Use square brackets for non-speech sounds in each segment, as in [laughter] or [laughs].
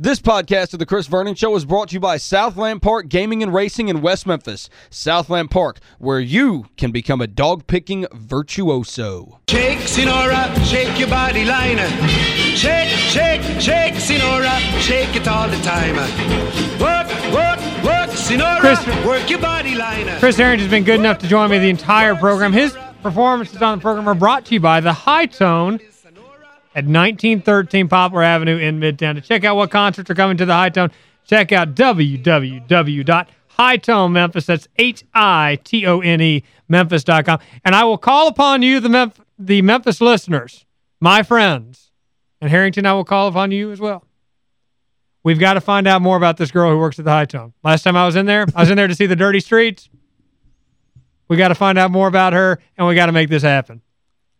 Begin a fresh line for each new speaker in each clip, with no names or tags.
This podcast of the Chris Vernon Show is brought to you by Southland Park Gaming and Racing in West Memphis. Southland Park, where you can become a dog-picking virtuoso.
Shake, Sinora, shake your body liner. Shake, shake, shake, Sinora, shake it all the time. Work, work, work, Sinora,
Chris-
work your body liner.
Chris Harrington's been good enough to join me the entire program. His performances on the program are brought to you by The Hi-Tone at 1913 Poplar Avenue in Midtown. To check out what concerts are coming to The Hi-Tone, check out www.hitone.memphis. That's H-I-T-O-N-E Memphis.com. And I will call upon you, the, Memph the Memphis listeners, my friends, and Harrington, I will call upon you as well. We've got to find out more about this girl who works at the Hi-Tone. Last time I was in there, I was in there to see the dirty streets. We got to find out more about her, and we got to make this happen.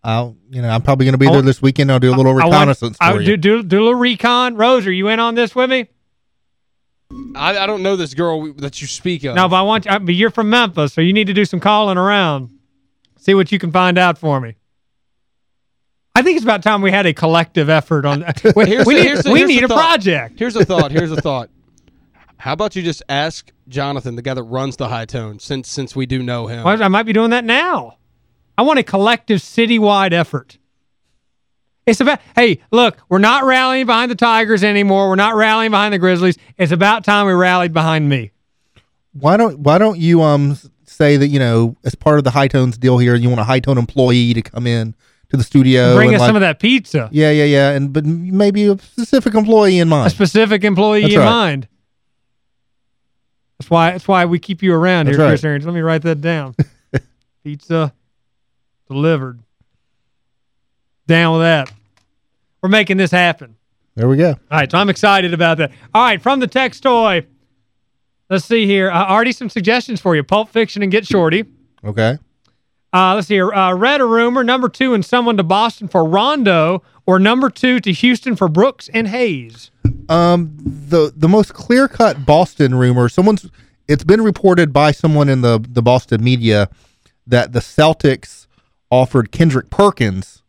I'll, you know, I'm probably going to be there this weekend. I'll do a little
I want-
reconnaissance
I,
for
do,
you.
do, do a little recon. Rose, are you in on this with me?
I, I don't know this girl that you speak of.
No, but I want you, I, but you're from Memphis, so you need to do some calling around. See what you can find out for me. I think it's about time we had a collective effort on [laughs] that. We,
Here's
we
the-
need,
here's
we
here's
need
the
a project.
Here's a thought. Here's a [laughs] thought. How about you just ask Jonathan, the guy that runs the Hi-Tone, since since we do know him.
Well, I might be doing that now. I want a collective citywide effort. It's about, hey, look, we're not rallying behind the Tigers anymore. We're not rallying behind the Grizzlies. It's about time we rallied behind me.
Why don't Why don't you um say that you know as part of the Hi-Tones deal here, you want a Hi-Tone employee to come in to the studio
Bring us
like-
some of that pizza.
Yeah, yeah, yeah, and but maybe a specific employee in mind.
A specific employee
That's
in
right.
mind. That's why that's why we keep you around
That's
here,
right.
Chris Arians. Let me write that down. [laughs] pizza delivered. Down with that. We're making this happen.
there we go.
All right, so I'm excited about that. All right, from the text toy, let's see here. Uh, already some suggestions for you. Pulp Fiction and Get Shorty.
Okay.
Uh, let's see here. Uh, read a rumor, number two and someone to Boston for Rondo, or number two to Houston for Brooks and Hayes.
Um, the the most clear cut Boston rumor. Someone's. It's been reported by someone in the the Boston media that the Celtics offered Kendrick Perkins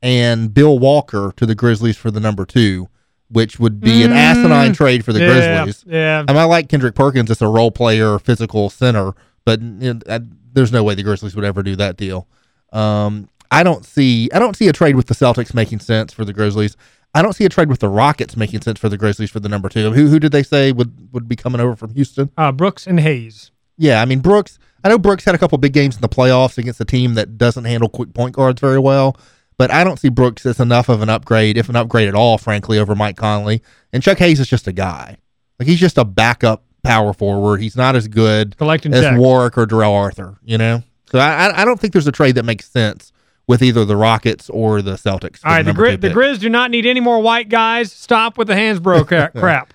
and Bill Walker to the Grizzlies for the number two, which would be an asinine trade for the
yeah,
Grizzlies.
Yeah.
I I like Kendrick Perkins as a role player, physical center, but you know, I, there's no way the Grizzlies would ever do that deal. Um, I don't see I don't see a trade with the Celtics making sense for the Grizzlies. I don't see a trade with the Rockets making sense for the Grizzlies for the number two. Who who did they say would would be coming over from Houston?
Uh, Brooks and Hayes.
Yeah, I mean Brooks. I know Brooks had a couple big games in the playoffs against a team that doesn't handle quick point guards very well, but I don't see Brooks as enough of an upgrade, if an upgrade at all, frankly, over Mike Conley. And Chuck Hayes is just a guy. Like he's just a backup power forward. He's not as good
Collecting
as
checks.
Warrick or Darrell Arthur. You know, so I I- don't think there's a trade that makes sense with either the Rockets or the Celtics.
All right, the, Gri- the. Grizz do not need any more white guys. Stop with the hands ca- [laughs] crap.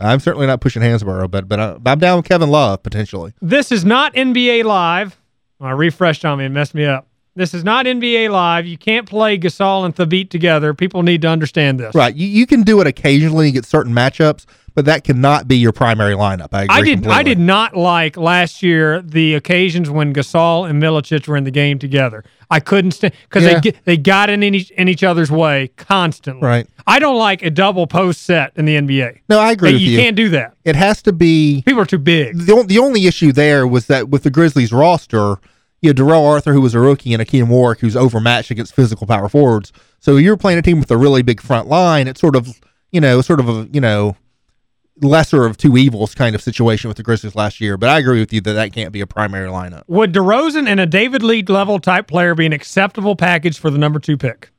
I'm certainly not pushing Hansbrough, but but uh, I, I'm down with Kevin Love potentially.
This is not NBA Live. I refreshed on me and messed me up. This is not NBA Live. You can't play Gasol and Thabeet together. People need to understand this.
Right. You, you can do it occasionally and get certain matchups, but that cannot be your primary lineup. I agree
I did. I did not like last year the occasions when Gasol and Milicic were in the game together. I couldn't stand because
Yeah.
they they got in each in each other's way constantly.
Right.
I don't like a double post set in the NBA.
No, I agree
you
you.
can't do that.
It has to be
People are too big.
the, the only issue there was that with the Grizzlies roster, you know, Darrell Arthur, who was a rookie, and Hakim Warrick, who's overmatched against physical power forwards. So you're playing a team with a really big front line. It's sort of, you know, sort of a, you know, lesser of two evils kind of situation with the Grizzlies last year. But I agree with you that that can't be a primary lineup.
Would DeRozan and a David Lee level type player be an acceptable package for the number two pick?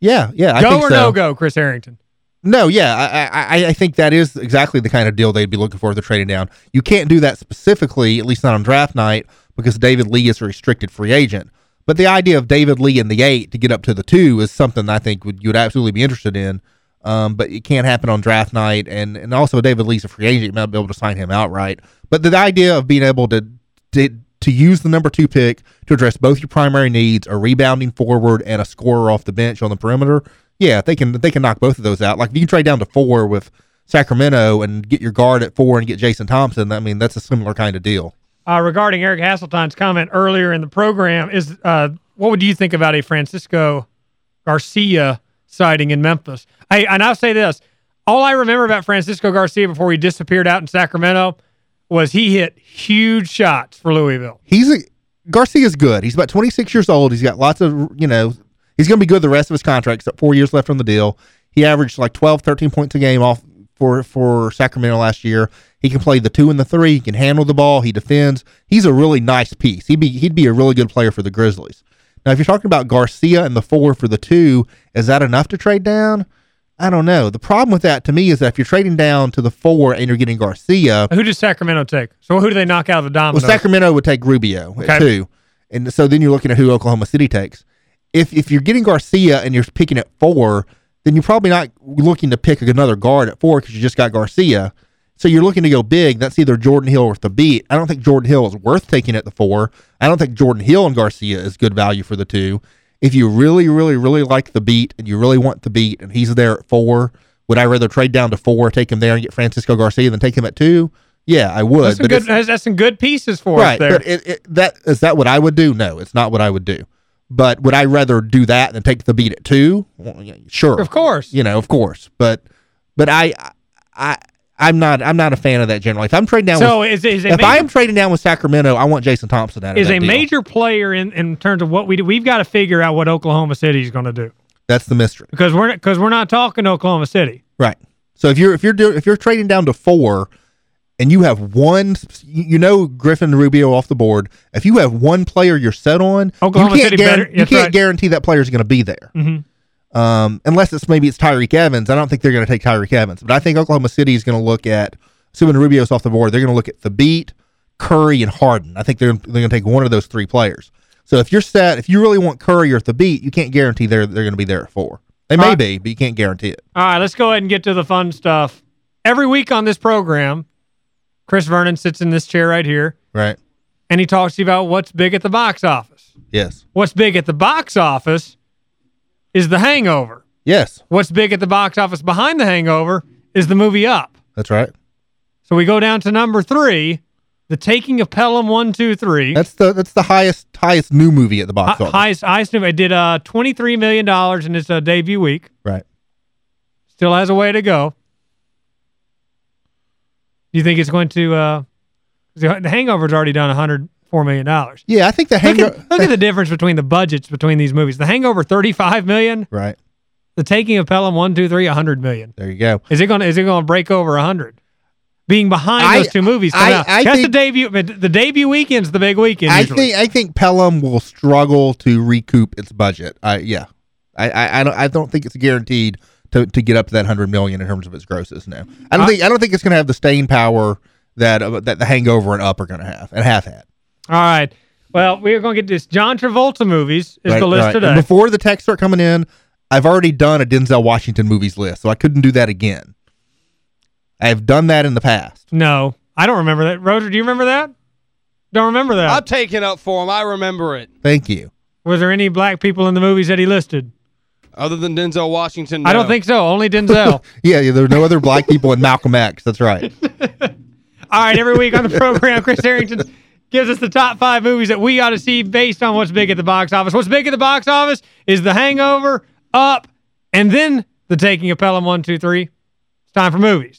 Yeah, yeah, I
go or
so.
no go, Chris Harrington?
No, yeah, I, I I think that is exactly the kind of deal they'd be looking for if they're trading down. You can't do that specifically, at least not on draft night, because David Lee is a restricted free agent. But the idea of David Lee in the eight to get up to the two is something I think would you would absolutely be interested in. Um, but it can't happen on draft night, and and also David Lee's a free agent, you might be able to sign him outright. But the idea of being able to to, to use the number two pick to address both your primary needs, a rebounding forward and a scorer off the bench on the perimeter, yeah, they can they can knock both of those out. Like if you can trade down to four with Sacramento and get your guard at four and get Jason Thompson, I mean that's a similar kind of deal.
Uh, regarding Eric Hasseltine's comment earlier in the program, is uh, what would you think about a Francisco Garcia sighting in Memphis? Hey, and I'll say this: all I remember about Francisco Garcia before he disappeared out in Sacramento was he hit huge shots for Louisville.
He's a Garcia's good. He's about 26 years old. He's got lots of, you know, he's going to be good the rest of his contract. Four years left on the deal. He averaged like 12, 13 points a game off for for Sacramento last year. He can play the two and the three. He can handle the ball. He defends. He's a really nice piece. He'd be he'd be a really good player for the Grizzlies. Now, if you're talking about Garcia and the four for the two, is that enough to trade down? I don't know. The problem with that to me is that if you're trading down to the four and you're getting Garcia,
Who does Sacramento take? So who do they knock out of the
well. Sacramento would take Rubio
Okay.
at two, and so then you're looking at who Oklahoma City takes. If if you're getting Garcia and you're picking at four, then you're probably not looking to pick another guard at four because you just got Garcia. So you're looking to go big. That's either Jordan Hill or Thabeet. I don't think Jordan Hill is worth taking at the four. I don't think Jordan Hill and Garcia is good value for the two. If you really, really, really like Thabeet and you really want Thabeet and he's there at four, would I rather trade down to four, take him there and get Francisco Garcia than take him at two? Yeah, I would.
that's, some good, that's, some good pieces for us
right,
there.
but it, it, that is that what I would do? No, it's not what I would do. But would I rather do that than take Thabeet at two? Well, yeah, sure,
Of course.
you know, of course. But but I I I'm not I'm not a fan of that generally. If I'm trading down,
so
with,
is, is
if
major,
I am trading down with Sacramento, I want Jason Thompson out of
is a
deal.
major player in, in terms of what we do. We've got to figure out what Oklahoma City is going to do
That's the mystery,
because we're because we're not talking Oklahoma City.
right? So if you're if you're doing if you're trading down to four. And you have one, you you know, Griffin Rubio off the board. If you have one player you're set on,
Oklahoma
you can't,
City
guaran-
better-
you can't
right.
guarantee that player is going to be there.
Mhm.
Um, unless it's maybe it's Tyreke Evans. I don't think they're going to take Tyreke Evans, but I think Oklahoma City is going to look at assuming Rubio's off the board. They're going to look at Thabeet, Curry, and Harden. I think they're they're going to take one of those three players. So if you're set, if you really want Curry or Thabeet, you can't guarantee they're they're going to be there at four. They may
right.
be, but you can't guarantee it.
All right, let's go ahead and get to the fun stuff. Every week on this program, Chris Vernon sits in this chair right here,
Right?
and he talks to you about what's big at the box office.
Yes.
What's big at the box office is The Hangover.
Yes.
What's big at the box office behind The Hangover is the movie Up.
That's right.
So we go down to number three, The Taking of Pelham 123.
That's the that's the highest highest new movie at the box
Hi-
office.
highest, highest, new it did uh, $23 million in its uh, debut week.
Right.
Still has a way to go. Do you think it's going to uh the hangover's already done $104 million.
Yeah, I think the
Look
hangover.
at, look at the difference between the budgets between these movies. The Hangover 35 million,
right.
The Taking of Pelham 123 100 million.
There you go.
Is it going to is it going to break over 100? Being behind
I-
those two movies
I-
out.
I
That's the debut the debut weekend's the big weekend
I think I think Pelham will struggle to recoup its budget. I yeah, I I, I don't I don't think it's guaranteed to, to get up to that hundred million in terms of its grosses. Now I don't
I-
think I don't think it's going to have the staying power that uh, that the Hangover and Up are going to have and have had.
All right. Well, we are going to get this John Travolta movies is
Right,
the list
right.
today.
And before the texts start coming in, I've already done a Denzel Washington movies list, so I couldn't do that again. I have done that in the past.
No, I don't remember that. Roger, do you remember that? Don't remember that.
I'm taking up for him. I remember it.
Thank you.
Was there any black people in the movies that he listed?
Other than Denzel Washington,
I don't think so. Only Denzel. [laughs]
Yeah, yeah there are no other black people in Malcolm X. That's right. [laughs]
All right, every week on the program, Chris Harrington [laughs] gives us the top five movies that we ought to see based on what's big at the box office. What's big at the box office is The Hangover, Up, and then The Taking of Pelham 123. It's time for movies.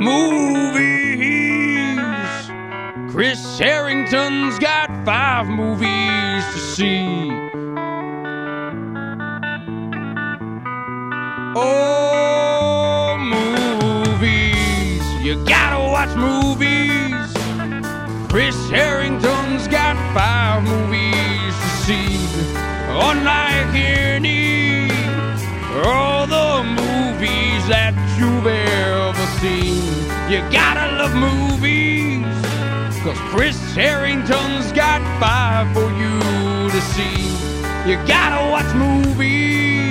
Movies. Chris Harrington's got five movies to see. Oh, movies. You gotta watch movies. Chris Harrington's got five movies to see. Unlike any all the movies that you've ever seen. You gotta love movies, cause Chris Harrington's got five for you to see. You gotta watch movies,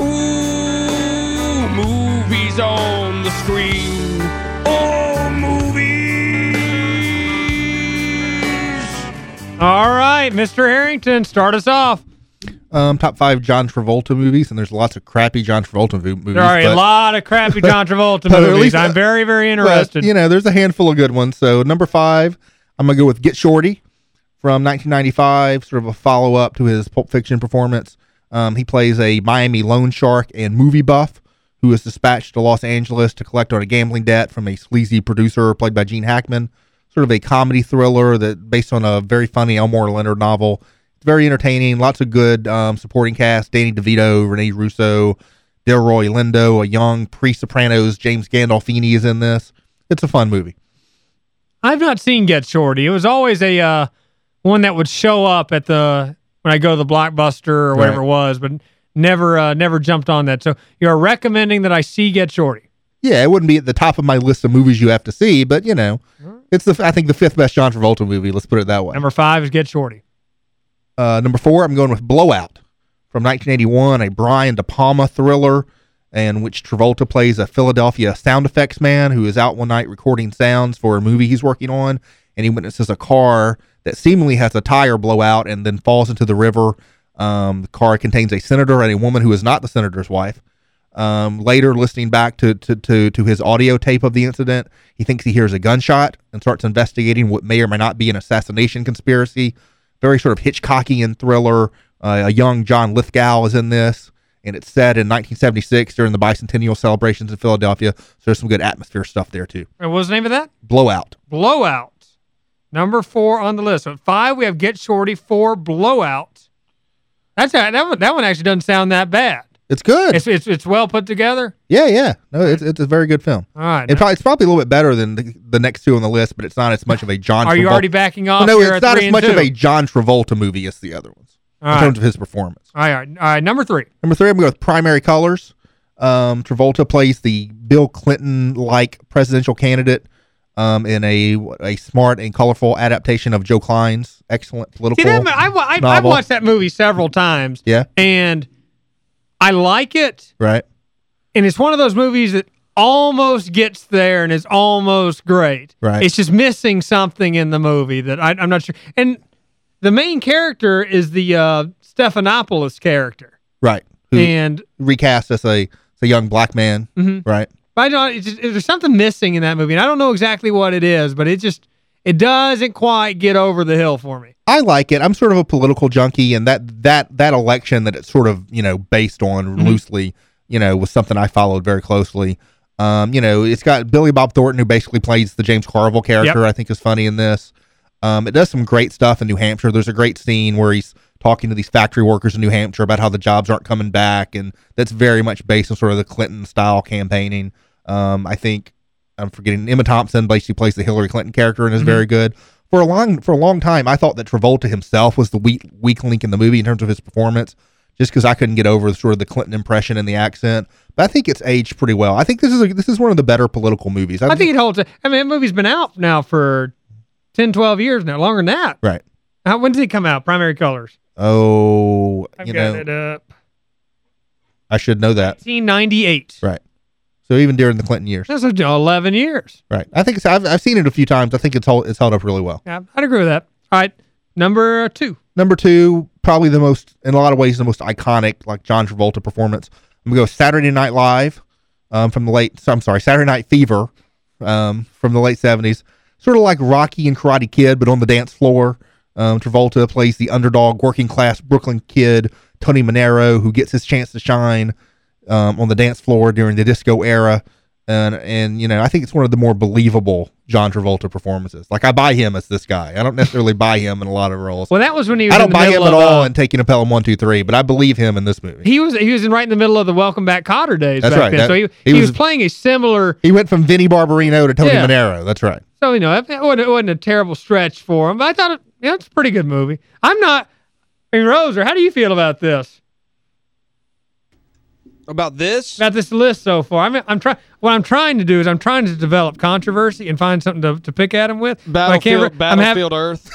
ooh, movies on the screen. Oh, movies.
All right, Mr. Harrington, start us off.
Um, top five John Travolta movies, and there's lots of crappy John Travolta movies.
There are a
but-
lot of crappy John [laughs] Travolta
but at
movies.
least-
I'm very, very
but,
interested.
you know, there's a handful of good ones. So number five, I'm gonna go with Get Shorty from 1995, sort of a follow-up to his Pulp Fiction performance. Um, he plays a Miami loan shark and movie buff who is dispatched to Los Angeles to collect on a gambling debt from a sleazy producer played by Gene Hackman. Sort of a comedy thriller that based on a very funny Elmore Leonard novel. It's very entertaining. Lots of good um, supporting cast. Danny DeVito, Rene Russo, Delroy Lindo, a young pre-Sopranos James Gandolfini is in this. It's a fun movie.
I've not seen Get Shorty. It was always a uh, one that would show up at the when I go to the Blockbuster or whatever
Right.
it was, but never uh, never jumped on that. So you're recommending that I see Get Shorty.
Yeah, it wouldn't be at the top of my list of movies you have to see, but you know, it's the I think the fifth best John Travolta movie. Let's put it that way.
Number five is Get Shorty.
Uh, number four, I'm going with Blowout from 1981, a Brian De Palma thriller, in which Travolta plays a Philadelphia sound effects man who is out one night recording sounds for a movie he's working on, and he witnesses a car that seemingly has a tire blowout and then falls into the river. Um, the car contains a senator and a woman who is not the senator's wife. Um, later, listening back to, to, to, to his audio tape of the incident, he thinks he hears a gunshot and starts investigating what may or may not be an assassination conspiracy. Very sort of Hitchcockian thriller. Uh, a young John Lithgow is in this, and it's set in 1976 during the bicentennial celebrations in Philadelphia. So there's some good atmosphere stuff there too.
And what was the name of that?
Blowout.
Blowout. Number four on the list. So at five, we have Get Shorty. Four, Blowout. That's a, that one. That one actually doesn't sound that bad.
It's good.
It's it's it's well put together.
yeah, yeah. No, it's, it's a very good film.
All right.
It probably, it's probably a little bit better than the, the next two on the list, but it's not as much of a John.
Are you
Travolta-
already backing off?
Well, no, it's not as much of a John Travolta movie as the other ones
All
in
right.
terms of his performance.
All right. All right. Number three.
Number three, I'm going with Primary Colors. Um, Travolta plays the Bill Clinton-like presidential candidate um, in a a smart and colorful adaptation of Joe Klein's excellent political
See, that, I, I, I've watched that movie several times.
Yeah.
And I like it.
right?
And it's one of those movies that almost gets there and is almost great.
Right.
It's just missing something in the movie that I, I'm not sure. And the main character is the uh, Stephanopoulos character.
Right. Who
And
recast as a, as a young black man,
Mm-hmm.
right?
I don't, just, there's something missing in that movie. And I don't know exactly what it is, but it just, it doesn't quite get over the hill for me.
I like it. I'm sort of a political junkie, and that that that election that it's sort of you know based on
Mm-hmm.
loosely, you know, was something I followed very closely. Um, you know, it's got Billy Bob Thornton who basically plays the James Carville character.
Yep.
I think is funny in this. Um, it does some great stuff in New Hampshire. There's a great scene where he's talking to these factory workers in New Hampshire about how the jobs aren't coming back, and that's very much based on sort of the Clinton style campaigning. Um, I think I'm forgetting Emma Thompson basically plays the Hillary Clinton character and is very good. For a long for a long time, I thought that Travolta himself was the weak weak link in the movie in terms of his performance, just because I couldn't get over sort of the Clinton impression and the accent. But I think it's aged pretty well. I think this is a, this is one of the better political movies.
I think it holds. I mean, that movie's been out now for 10, 12 years now, longer than that.
right.
How, when did it come out? Primary Colors.
Oh,
I've
you
got
know,
it up.
I should know that.
1998.
Right. So even during the Clinton years,
That's 11 years.
right? I think it's, I've I've seen it a few times. I think it's held it's held up really well.
Yeah, I'd agree with that. All right, number two.
Number two, probably the most, in a lot of ways, the most iconic, like John Travolta performance. I'm gonna go Saturday Night Live, um, from the late. I'm sorry, Saturday Night Fever, um, from the late '70s. Sort of like Rocky and Karate Kid, but on the dance floor. Um, Travolta plays the underdog, working class Brooklyn kid Tony Manero, who gets his chance to shine um, on the dance floor during the disco era. And and you know, I think it's one of the more believable John Travolta performances. Like I buy him as this guy. I don't necessarily [laughs] buy him in a lot of roles.
Well, that was when he was
I don't buy him at
of,
all
uh,
in taking a Pelham one two three, but I believe him in this movie.
he was he was in right in the middle of the Welcome Back Kotter days
That's
back
right.
then.
That-
so he,
he
he,
was-
was, playing a similar.
He went from Vinnie Barbarino to Tony
Yeah.
Manero. That's right.
So you know that, that wasn't, it wasn't a terrible stretch for him. But I thought it, yeah, it's a pretty good movie. I'm not. I mean, Roser, how do you feel about this?
About this?
About this list so far? I'm I'm trying. What I'm trying to do is I'm trying to develop controversy and find something to, to pick at him with. But
Battlefield,
I'm
Battlefield Earth.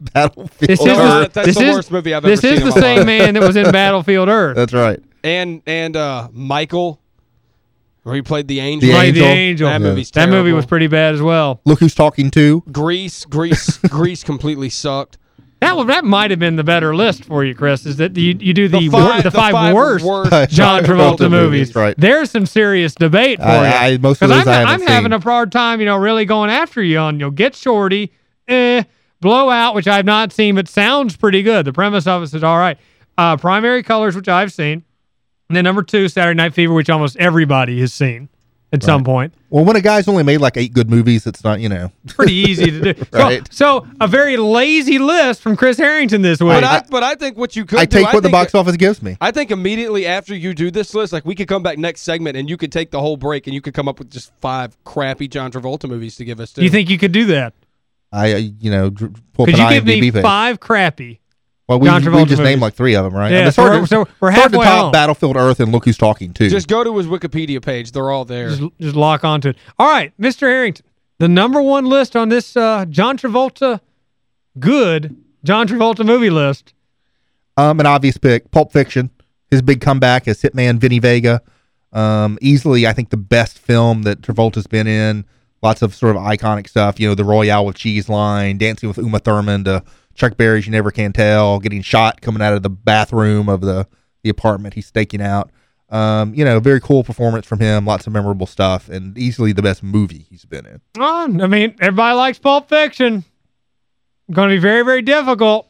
[laughs]
Battlefield.
This is
Oh,
the,
that's
this
the
is,
worst movie I've ever
is
seen in
the same
life.
man that was in [laughs] Battlefield Earth.
That's right.
And and uh Michael, where he played the angel.
The
Played the
Angel.
Angel.
That movie's
That movie was pretty bad as well.
Look who's talking to.
Grease, Grease, [laughs] Grease completely sucked.
That was, that might have been the better list for you, Chris. Is that you, you do the
The five-
the
the
five,
five
worst,
worst
John Travolta,
Travolta
movies.
movies, right.
There's some serious debate for
I-
you.
I- most of
'Cause
those
I'm,
I haven't
I'm having a hard time, you know, really going after you on. You'll get Shorty, eh, Blowout, which I've not seen, but sounds pretty good. The premise of it is all right. Uh, Primary Colors, which I've seen. And then number two, Saturday Night Fever, which almost everybody has seen at some point.
Well, when a guy's only made like eight good movies, it's not, you know.
Pretty easy to do. [laughs]
Right.
So, so a very lazy list from Chris Harrington this week.
But I, but I think what you could
I
do,
take what the box office gives me.
I think immediately after you do this list, like we could come back next segment and you could take the whole break and you could come up with just five crappy John Travolta movies to give us too.
you think you could do that?
I, uh, you know, pull up
Could you give
IMDb
me
page.
five crappy?
Well, we,
John
we
Travolta
just named like three of them, right?
Yeah,
I mean, it's
so
hard
we're-
to-
so we're
it's hard to
halfway
top
home.
Battlefield Earth and Look Who's Talking, too.
Just go to his Wikipedia page. They're all there.
Just, just lock onto it. All right, Mr. Harrington, the number one list on this uh, John Travolta good John Travolta movie list.
Um, an obvious pick, Pulp Fiction. His big comeback as Hitman Vinny Vega. Um, easily, I think the best film that Travolta's been in. Lots of sort of iconic stuff. You know, the Royale with Cheese line, Dancing with Uma Thurman, to Chuck Berry's You Never Can Tell, getting shot coming out of the bathroom of the the apartment he's staking out. Um, you know, very cool performance from him. Lots of memorable stuff, and easily the best movie he's been in.
Oh, I mean, everybody likes Pulp Fiction. Going to be very, very difficult.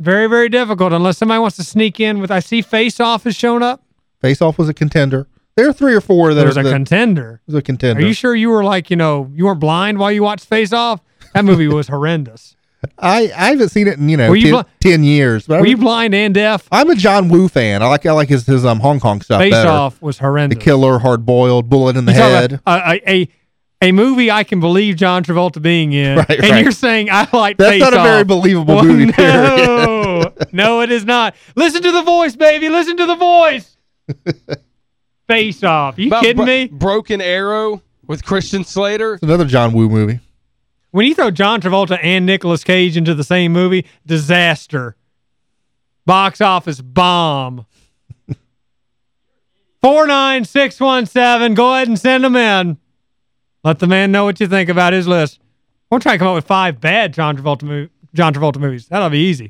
Very, very difficult unless somebody wants to sneak in with, I see Face Off has shown up.
Face Off was a contender. There are three or four that
There's
are
a
the,
contender.
was a contender.
Are you sure you were like, you know, you weren't blind while you watched Face Off? That movie was horrendous.
I I haven't seen it in you know
you
10,
bli-
10 years. But I
Were you blind and deaf?
I'm a John Woo fan. I like I like his his um Hong Kong stuff
Face
better.
Off was horrendous.
The Killer, Hard Boiled, Bullet in the
You talk
Head.
about A, a, a, a movie I can believe John Travolta being in, [laughs]
Right,
and
right.
you're saying I like
That's
Face
not a very believable
Well,
movie. [laughs]
No, [laughs] no, it is not. Listen to the voice, baby. Listen to the voice. Face Off. You
About
kidding
Bro-
me?
Broken Arrow with Christian Slater.
It's another John Woo movie.
When you throw John Travolta and Nicolas Cage into the same movie, disaster. Box office bomb. [laughs] 49617. Go ahead and send them in. Let the man know what you think about his list. We'll try to come up with five bad John Travolta, John Travolta movies. That'll be easy.